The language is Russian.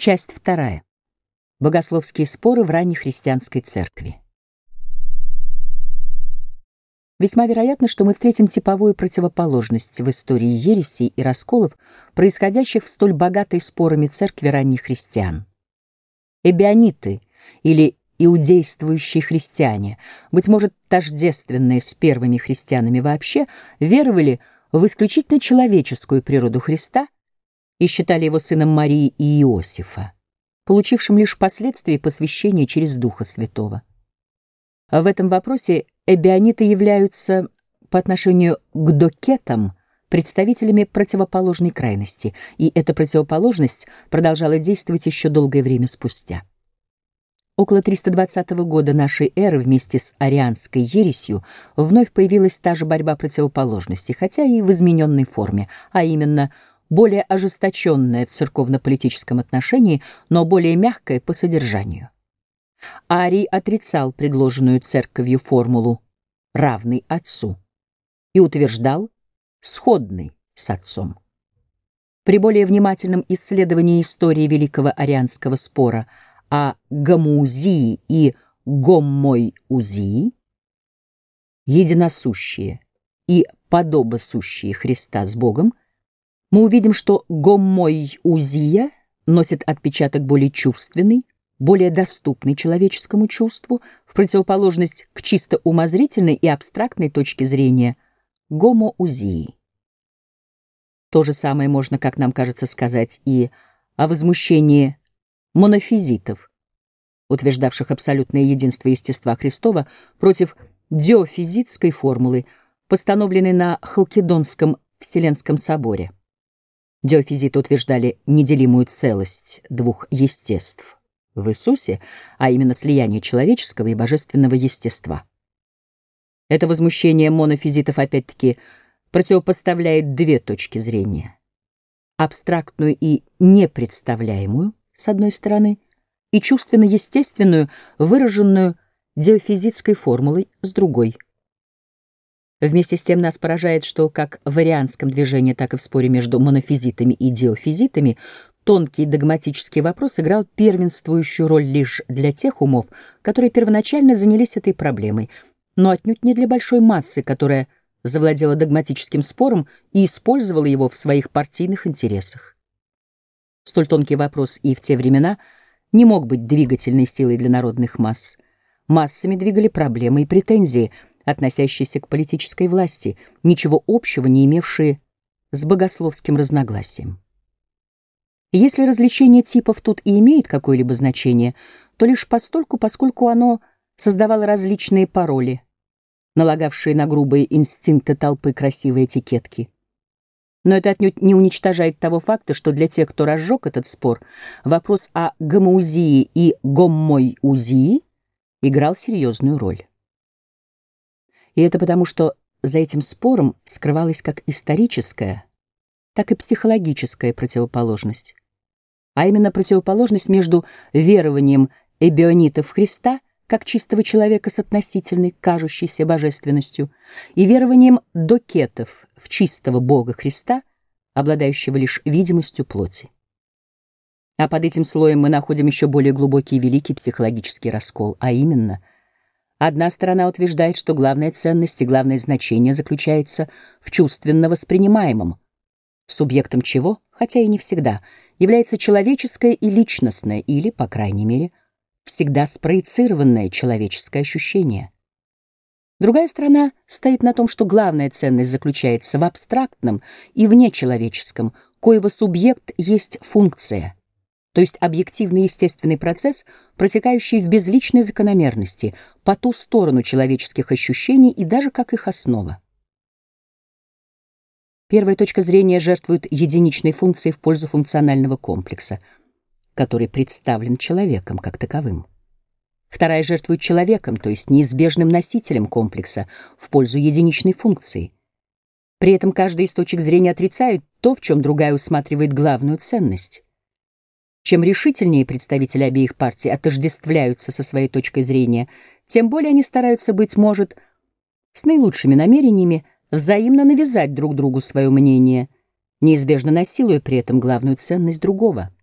Часть вторая. Богословские споры в ранней христианской церкви. Весьма вероятно, что мы встретим типовую противоположность в истории ересей и расколов, происходящих в столь богатой спорами церкви ранних христиан. Эбиониты или иудействующие христиане, быть может, тождественные с первыми христианами вообще, веровали в исключительно человеческую природу Христа и считали его сыном Марии и Иосифа, получившим лишь впоследствии посвящение через Духа Святого. В этом вопросе эбиониты являются по отношению к докетам представителями противоположной крайности, и эта противоположность продолжала действовать еще долгое время спустя. Около 320 года нашей эры вместе с арианской ересью вновь появилась та же борьба противоположностей, хотя и в измененной форме, а именно более ожесточенная в церковно-политическом отношении, но более мягкая по содержанию. Арий отрицал предложенную церковью формулу «равный отцу» и утверждал «сходный с отцом». При более внимательном исследовании истории великого арианского спора о гомоузии и гоммойузии, единосущие и подобосущие Христа с Богом, мы увидим, что гоммойузия носит отпечаток более чувственный, более доступный человеческому чувству, в противоположность к чисто умозрительной и абстрактной точке зрения гомоузии. То же самое можно, как нам кажется, сказать и о возмущении монофизитов, утверждавших абсолютное единство естества Христова против диофизитской формулы, постановленной на Халкидонском Вселенском соборе. Диофизиты утверждали неделимую целость двух естеств в Иисусе, а именно слияние человеческого и божественного естества. Это возмущение монофизитов опять-таки противопоставляет две точки зрения. Абстрактную и непредставляемую, с одной стороны, и чувственно-естественную, выраженную диофизитской формулой, с другой. Вместе с тем нас поражает, что как в арианском движении, так и в споре между монофизитами и диофизитами тонкий догматический вопрос играл первенствующую роль лишь для тех умов, которые первоначально занялись этой проблемой, но отнюдь не для большой массы, которая завладела догматическим спором и использовала его в своих партийных интересах. Столь тонкий вопрос и в те времена не мог быть двигательной силой для народных масс. Массами двигали проблемы и претензии, относящиеся к политической власти, ничего общего не имевшие с богословским разногласием. Если различение типов тут и имеет какое-либо значение, то лишь постольку, поскольку оно создавало различные пароли, налагавшие на грубые инстинкты толпы красивые этикетки. Но это отнюдь не уничтожает того факта, что для тех, кто разжег этот спор, вопрос о гомоузии и гоммойузии играл серьезную роль. И это потому, что за этим спором скрывалась как историческая, так и психологическая противоположность, а именно противоположность между верованием эбионитов Христа как чистого человека с относительной, кажущейся божественностью, и верованием докетов в чистого Бога Христа, обладающего лишь видимостью плоти. А под этим слоем мы находим еще более глубокий и великий психологический раскол, а именно — Одна сторона утверждает, что главная ценность и главное значение заключается в чувственно воспринимаемом, субъектом чего, хотя и не всегда, является человеческое и личностное, или, по крайней мере, всегда спроецированное человеческое ощущение. Другая сторона стоит на том, что главная ценность заключается в абстрактном и внечеловеческом, коего субъект есть функция, то есть объективный естественный процесс, протекающий в безличной закономерности, по ту сторону человеческих ощущений и даже как их основа. Первая точка зрения жертвует единичной функцией в пользу функционального комплекса, который представлен человеком как таковым. Вторая жертвует человеком, то есть неизбежным носителем комплекса, в пользу единичной функции. При этом каждый из точек зрения отрицает то, в чем другая усматривает главную ценность. Чем решительнее представители обеих партий отождествляются со своей точкой зрения, тем более они стараются, быть может, с наилучшими намерениями, взаимно навязать друг другу свое мнение, неизбежно насилуя при этом главную ценность другого.